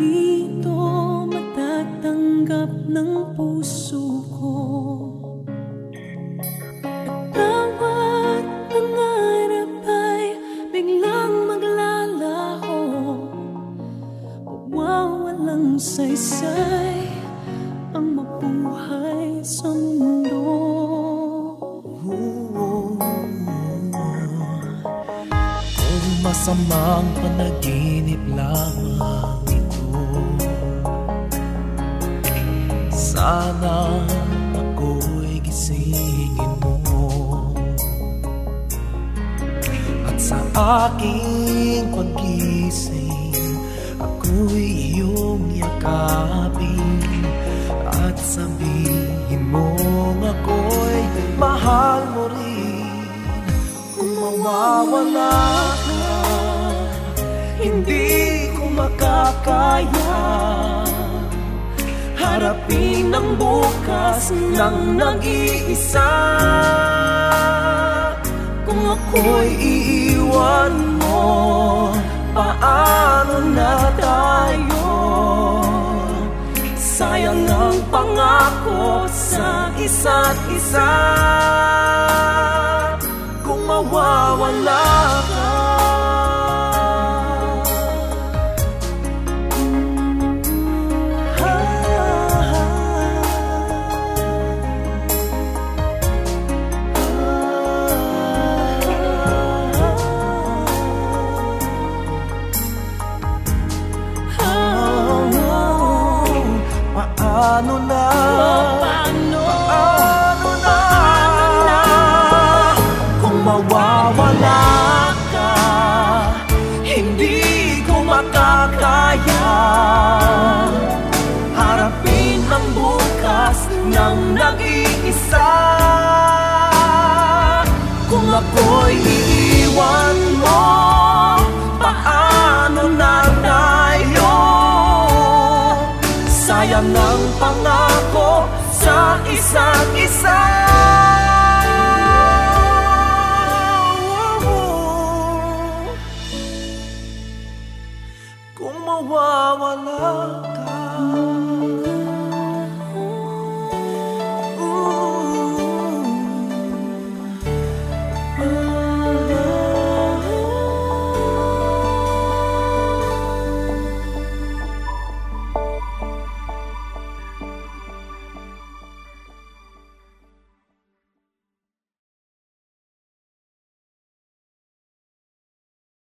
dito matatanggap ng puso ko. At bawat pangarap ay biglang maglalaho Mawawalang saysay ang mabuhay sa mundo. Kung masamang panaginip lamang Sana ako'y gisingin mo. At sa aking paggising Ako'y iyong yakapin. At sabihin mong ako'y mahal mo rin. Kung mawawala ka Hindi ko makakaya Harapin ang bukas ng nag-iisa Kung ako'y iiwan mo Paano na tayo? Sayang ang pangako sa isa't isa Kung mawawala Paano na? Paano? Paano na? Kung mawawala ka Hindi ko makakaya Harapin ang bukas ng nag-iisa Kung ako'y iiwan Sayang